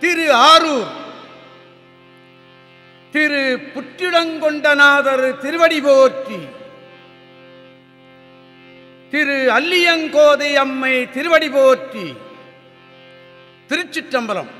திரு ஆரூர் திரு புற்றிடங்கொண்டநாதர் திருவடி போற்றி திரு அல்லியங்கோதை அம்மை திருவடி போற்றி. திருச்சிற்றம்பலம்.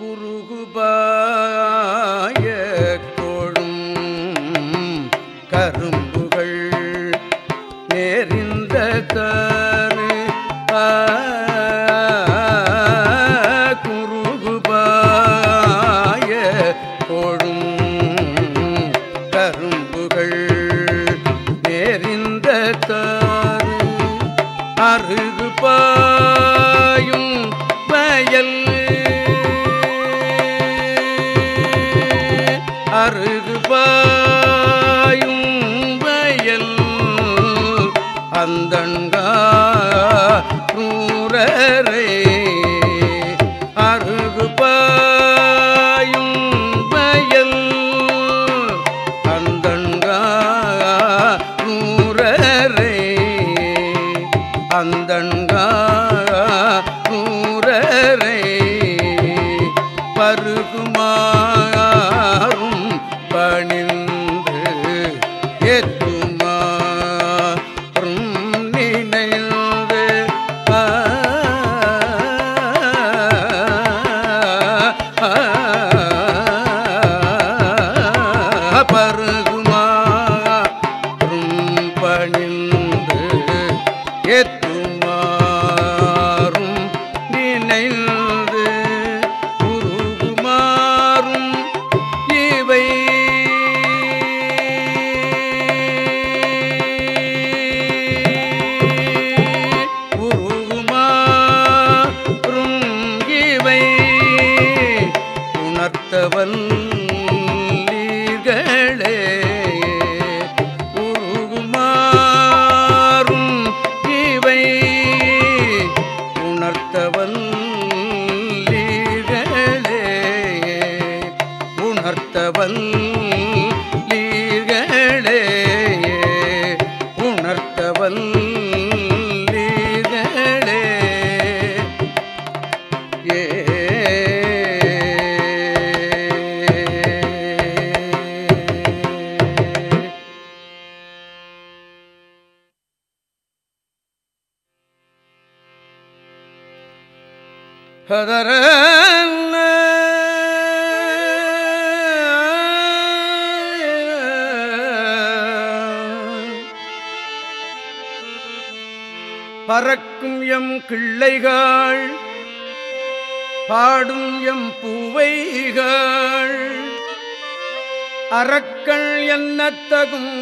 குருகுபா பறக்கும் எம் கிள்ளைகள் பாடும் எம் பூவைகள். அறக்கள் என்னத்தகும்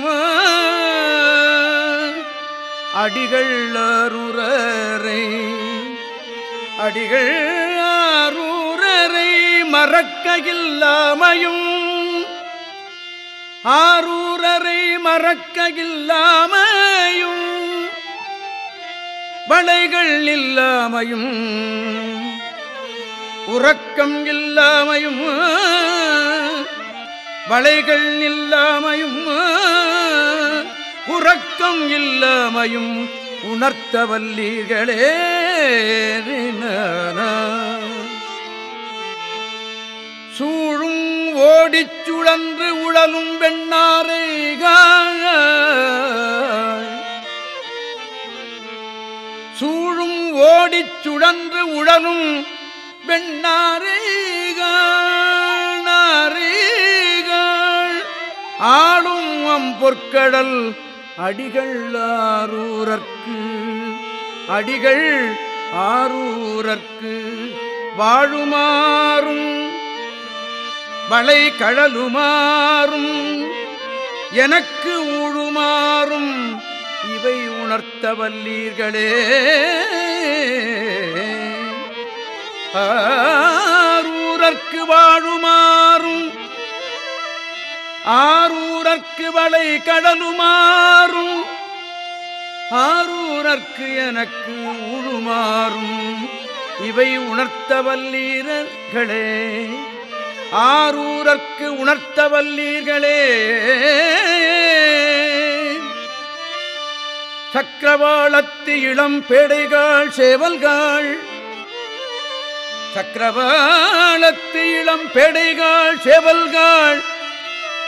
அடிகள் அருரரை அடிகள் ஆரூரரை மறக்க இல்லாமையும் ஆரூரரை மறக்க இல்லாமையும் வளைகள் இல்லாமையும் உறக்கம் இல்லாமையும் வளைகள் இல்லாமையும் உறக்கம் இல்லாமையும் உணர்த்த வல்லீர்களே சூழும் ஓடிச் சுழன்று உழலும் வெண்ணாரைகாய் ஓடிச் சுழன்று உழலும் வெண்ணாரைகாள் ஆளும் அம் பொற்கடல் அடிகள் ஆரூரற்கு அடிகள் ஆரூரற்கு வாழுமாறும் வளை கழலுமாறும் எனக்கு ஊழுமாறும் இவை உணர்த்த வல்லீர்களே ஆரூரற்கு வாழுமாறும் ஆரூரற்கு வளை கடலுமாறும் ஆரூரர்க்கு எனக்கு உழுமாறும். இவை உணர்த்த வல்லீரர்களே ஆரூரர்க்கு உணர்த்த வல்லீர்களே. சக்கரவாளத்து இளம் பேடைகாள் சேவல்காள் சக்கரவாளத்து இளம் பேடைகாள் சேவல்காள்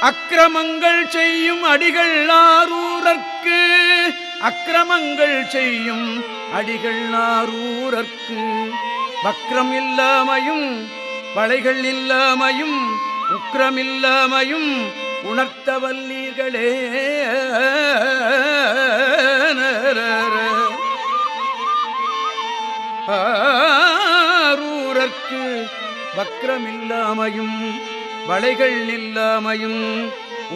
அக்கிரமங்கள் செய்யும் அடிகள் ஆரூரற்கு அக்கிரமங்கள் செய்யும் அடிகள் ஆரூரற்கு வக்ரம் இல்லாமையும் வளைகள் இல்லாமையும் உக்கிரமில்லாமையும் உணர்த்த வல்லீர்களே. ஆரூரர்க்கு வக்ரமில்லாமையும் வளைகள் இல்லாமையும்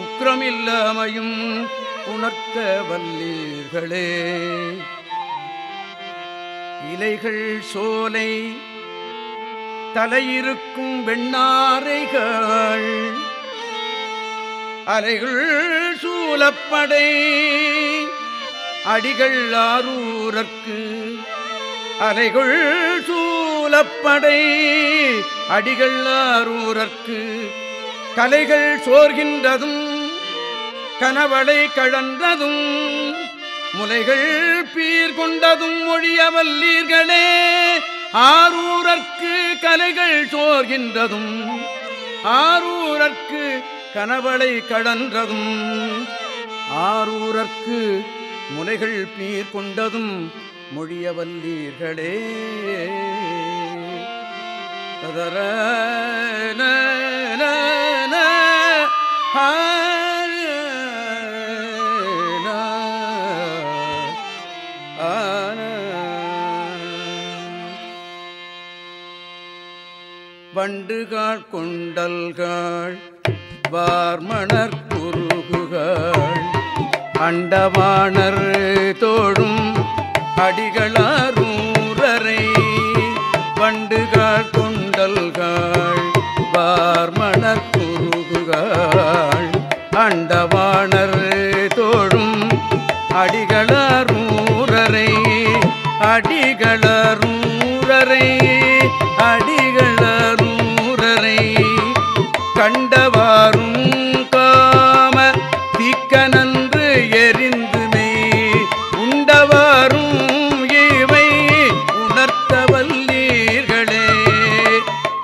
உக்ரமில்லாமையும் உணர்த்த வல்லீர்களே. இலைகள் சோலை தலையிருக்கும் வெண்ணாரைகள் அலைகள் சூலப்படை அடிகள் ஆரூரற்கு அலைகள் சூ சூலப்படை அடிகள் ஆரூரற்கு கலைகள் சோர்கின்றதும் கனவளை கழன்றதும் முலைகள் பீர் கொண்டதும் மொழியவல்லீர்களே ஆரூரற்கு கலைகள் சோர்கின்றதும் ஆரூரற்கு கனவளை கடன்றதும் ஆரூரற்கு முனைகள் பீர் கொண்டதும் மொழியவல்லீர்களே வண்டுகாள் கொண்டல்காள் வார்மணர் குருகுகள் அண்டவாணர் தோழும் அடிகளாரும்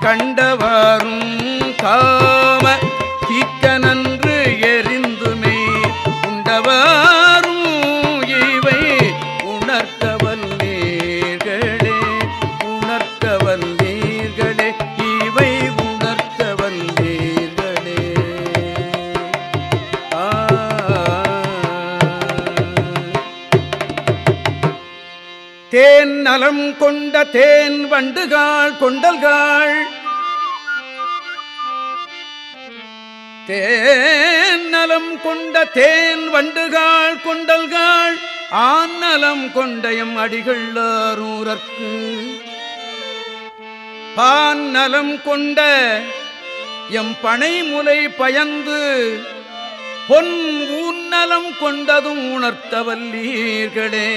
கண்டவாரும் காம தீக்கனன்று எரிந்துமே உண்டவாரும் இவை உணர்த்த வல்லீர்களே உணர்த்த வல்லீர்களே இவை உணர்த்த வல்லீர்களே தேன் நலம் கொண்ட தேன் வண்டுகாள் கொண்டல்காள் தேன் நலம் கொண்ட தேன் வண்டுகாள் கொண்டல்காள் ஆண் நலம் கொண்டயம் அடிகள் ஆரூரற்கு பான் நலம் கொண்ட எம் பனைமுலை பயந்து பொன் ஊன்னலம் கொண்டதும் உணர்த்தவல்லீர்களே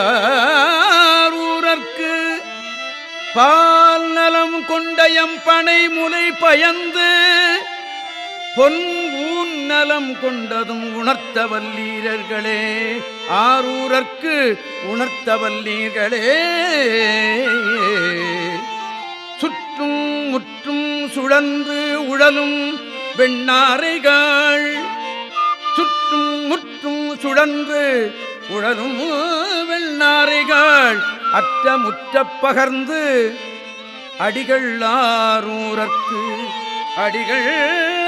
ஆரூரற்கு பால் நலம் கொண்ட எம் பனை முலை பயந்து பொன் ஊன் நலம் கொண்டதும் உணர்த்த வல்லீரர்களே ஆரூரர்க்கு உணர்த்த வல்லீர்களே. சுற்றும் முற்றும் சுழன்று உழலும் வெண்ணாரைகள் சுற்றும் முற்றும் சுழன்று உழலும் வெண்ணாரைகள் அற்ற முற்ற பகர்ந்து அடிகள் ஆரூரர்க்கு அடிகள்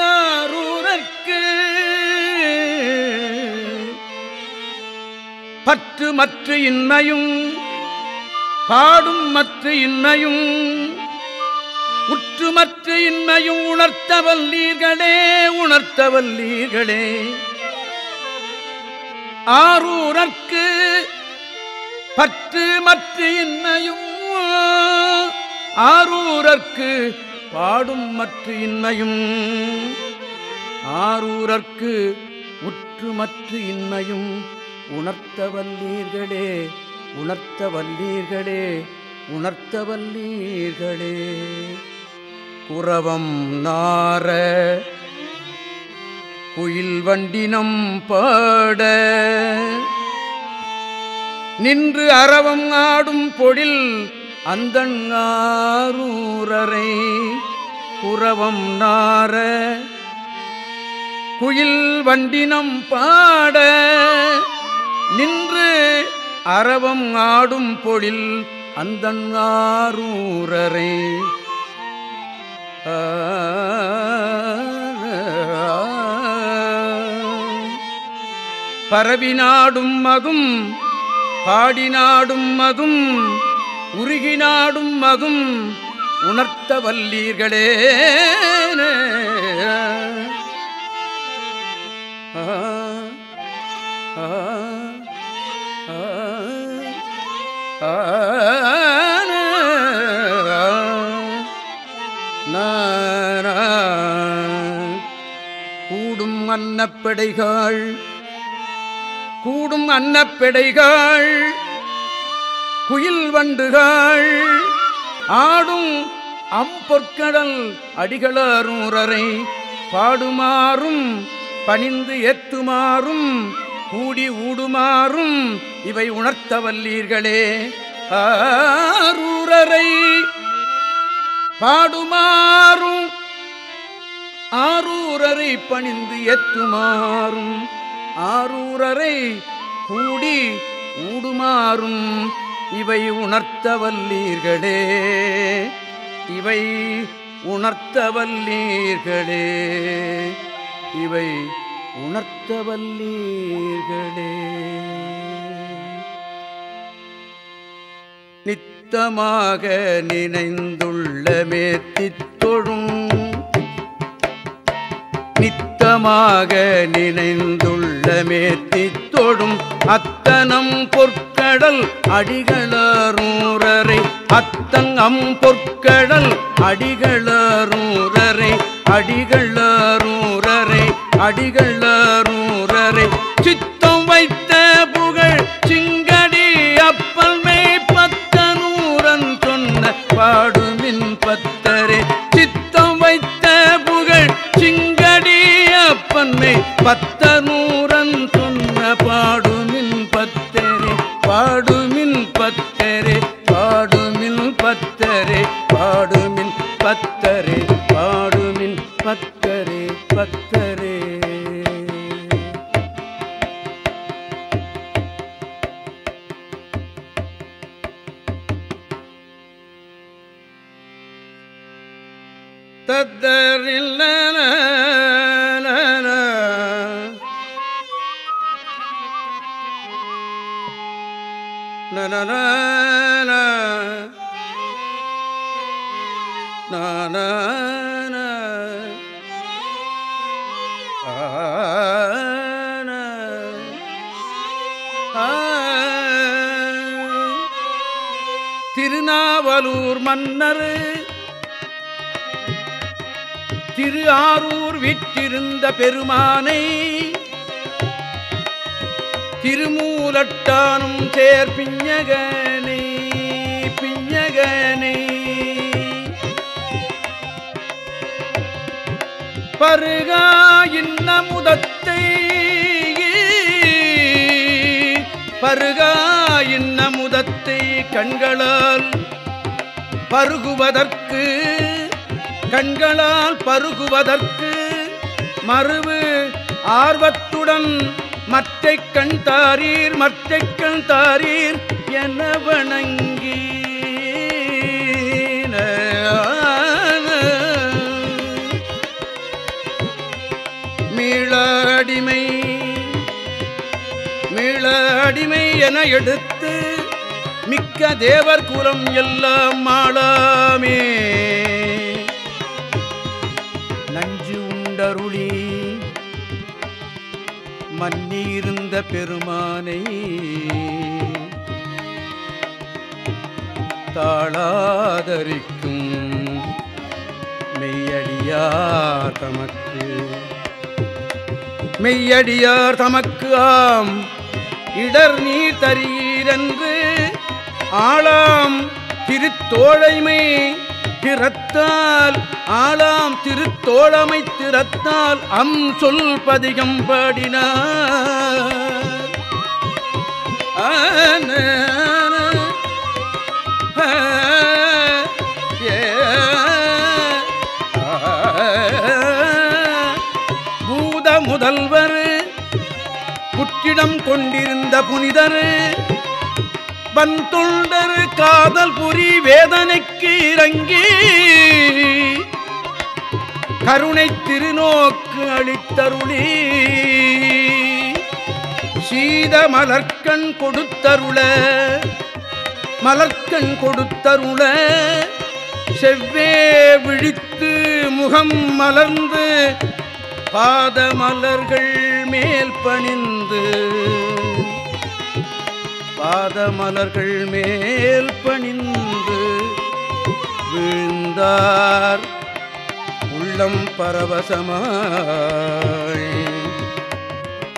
ஆரூரற்கு பற்று மற்ற இன்மையும் பாடும் மற்ற இன்மையும் உற்று மற்ற இன்மையும் உணர்த்தவல்லீர்களே உணர்த்தவல்லீர்களே ஆரூரற்கு பற்று மற்ற இன்மையும் ஆரூரற்கு பாடும் மற்ற இன்மையும் ஆரூரற்கு உற்று மற்ற இன்மையும் உணர்த்த வல்லீர்களே உணர்த்த வல்லீர்களே உணர்த்த வல்லீர்களே. குறவம் நார குயில் வண்டினம் பாட நின்று அறவம் ஆடும் பொழில் அந்தங்காரூரரை புறவம் நார குயில் வண்டினம் பாட நின்று அரவம் ஆடும் பொழில் அந்தங்காரூரரை. பரவினாடும் மதும் பாடினாடும் மதும் உருகினாடும் மகும் உணர்த்த வல்லீர்களே. கூடும் அன்னப்படைகள் கூடும் அன்னப்படைகள். குயில் வண்டுகள் ஆடும் அம்பொற்கடல் அடிகளூரரை பாடுமாறும் பணிந்து ஏத்துமாறும் கூடி ஊடுமாறும் இவை உணர்த்த வல்லீர்களே ஆரூரரை பாடுமாறும் ஆரூரரை பணிந்து ஏத்துமாறும் ஆரூரரை கூடி ஊடுமாறும் இவை உணர்த்தவல்லீர்களே. இவை உணர்த்தவல்லீர்களே. இவை உணர்த்தவல்லீர்களே. நித்தமாக நினைந்துள்ள மேத்தித்தொழும் நித்தமாக நினைந்துள்ள மேத்தித்தொழும் அத்தனம் பொற் பொற்கடல் அடிகளூரரை அத்தங்கம் பொற்கடல் அடிகளூரரை அடிகளூரரை அடிகளூரரை சித்தம் வைத்த புகழ் சிங்கடி அப்பல் மே மேய்ப்பத்தனூரன் சொன்ன பாடுமின் பத்தரே. சித்தம் வைத்த புகழ் சிங்கடி அப்பன்மை பத்த தத்தரில் திருநாவலூர் மன்னர் திரு ஆரூர் விற்றிருந்த பெருமானை திருமூலட்டானும் சேர் பிஞகனை பிஞகனை பருகா இன்ன முதத்தை பருகா இன்ன முதத்தை கண்களால் பருகுவதற்கு கண்களால் பருகுவதற்கு மறுவு ஆர்வத்துடன் மற்றை கண் தாரீர் மற்றை கண் தாரீர் என வணங்கி மீளடிமை மீளடிமை என எடுத்து மிக்க தேவர் குலம் எல்லாம் மாளாமே நஞ்சு மன்னியிருந்த பெருமானை தாளாதரிக்கும் மெய்யடியார் தமக்கு. மெய்யடியார் தமக்கு ஆம் இடர் நீர் தரீரன்று ஆளாம். திருத்தோழைமை திறத்தால் ஆளாம் திருத்தோழமை திறத்தால் அம் சொல் பதிகம் பாடினார். பூத முதல்வர் குற்றிடம் கொண்டிருந்த புனிதர் பன்தொண்டர் காதல் புரி வேதனைக்கு இறங்கி கருணை திருநோக்கு அளித்தருளி. சீத மலர்கண் கொடுத்தருள மலர்கண் கொடுத்தருள செவ்வே விழித்து முகம் மலர்ந்து பாத மலர்கள் மேல் பணிந்து. பாத மலர்கள் மேல் பணிந்து வீழ்ந்தார் உள்ளம் பரவசமாய்.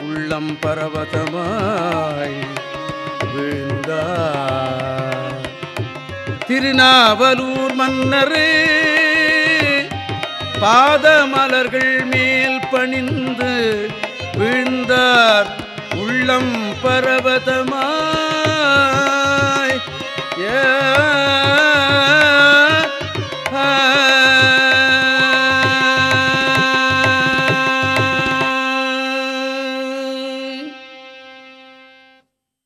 உள்ளம் பரவசமாய் வீழ்ந்தார் திருநாவலூர் மன்னரே பாதமலர்கள் மேல் பணிந்து விழுந்தார். உள்ளம் பரவதமாய் ஏ